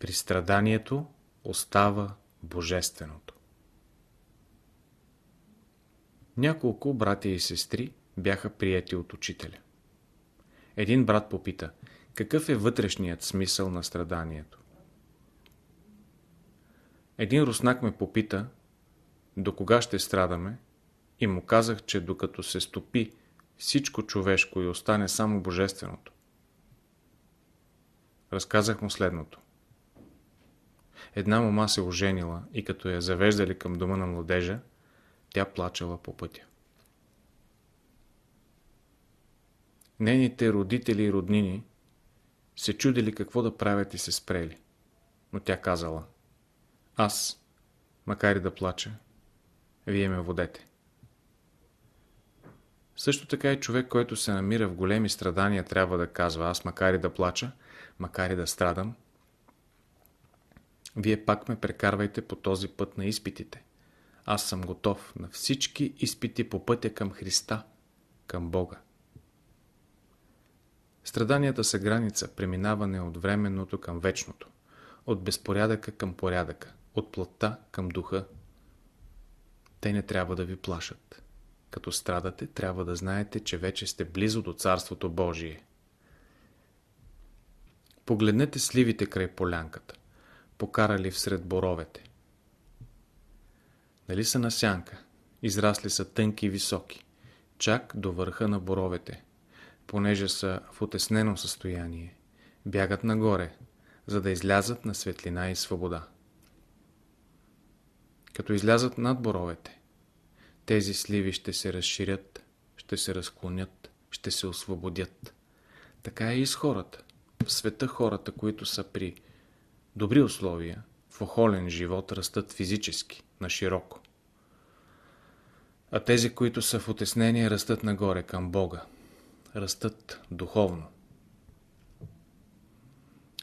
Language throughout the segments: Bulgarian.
При страданието остава Божественото. Няколко братя и сестри бяха прияти от учителя. Един брат попита, какъв е вътрешният смисъл на страданието? Един руснак ме попита, до кога ще страдаме, и му казах, че докато се стопи всичко човешко и остане само божественото. Разказах му следното. Една мома се оженила и като я завеждали към дома на младежа, тя плачела по пътя. Нейните родители и роднини се чудили какво да правят и се спрели. Но тя казала, аз, макар и да плача, вие ме водете. Също така и човек, който се намира в големи страдания, трябва да казва, аз макар и да плача, макар и да страдам, вие пак ме прекарвайте по този път на изпитите. Аз съм готов на всички изпити по пътя към Христа, към Бога. Страданията са граница, преминаване от временното към вечното, от безпорядъка към порядъка, от плътта към духа. Те не трябва да ви плашат. Като страдате, трябва да знаете, че вече сте близо до Царството Божие. Погледнете сливите край полянката, покарали всред боровете. Нали са на сянка, израсли са тънки и високи, чак до върха на боровете, понеже са в отеснено състояние, бягат нагоре, за да излязат на светлина и свобода. Като излязат над боровете, тези сливи ще се разширят, ще се разклонят, ще се освободят. Така е и с хората. В света хората, които са при добри условия, в охолен живот, растат физически, на широко. А тези, които са в отеснение, растат нагоре, към Бога. Растат духовно.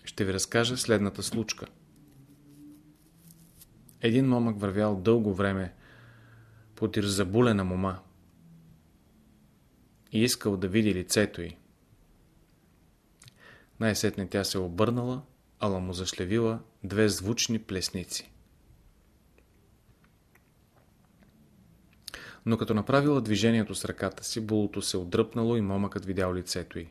Ще ви разкажа следната случка. Един момък вървял дълго време подир забулена мома и искал да види лицето й. Най-сетне тя се обърнала, ала му зашлевила две звучни плесници. Но като направила движението с ръката си, булото се отдръпнало и момъкът видял лицето й.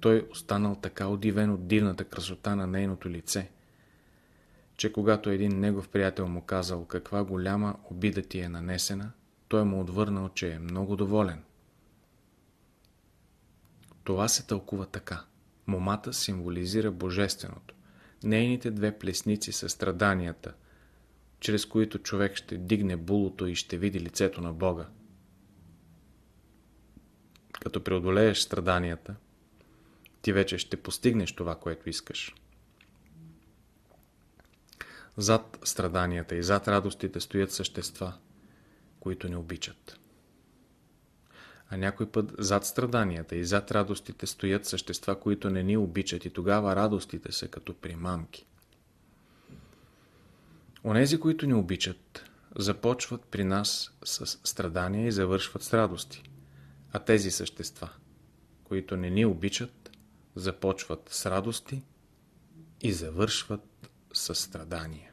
Той останал така удивен от дивната красота на нейното лице, че когато един негов приятел му казал каква голяма обида ти е нанесена, той му отвърнал, че е много доволен. Това се тълкува така. Момата символизира Божественото. Нейните две плесници са страданията, чрез които човек ще дигне булото и ще види лицето на Бога. Като преодолееш страданията, ти вече ще постигнеш това, което искаш. Зад страданията и зад радостите стоят същества, които не обичат. А някой път зад страданията и зад радостите стоят същества, които не ни обичат и тогава радостите са като примамки. Онези, които ни обичат, започват при нас с страдания и завършват с радости. А тези същества, които не ни обичат, започват с радости и завършват с страдания.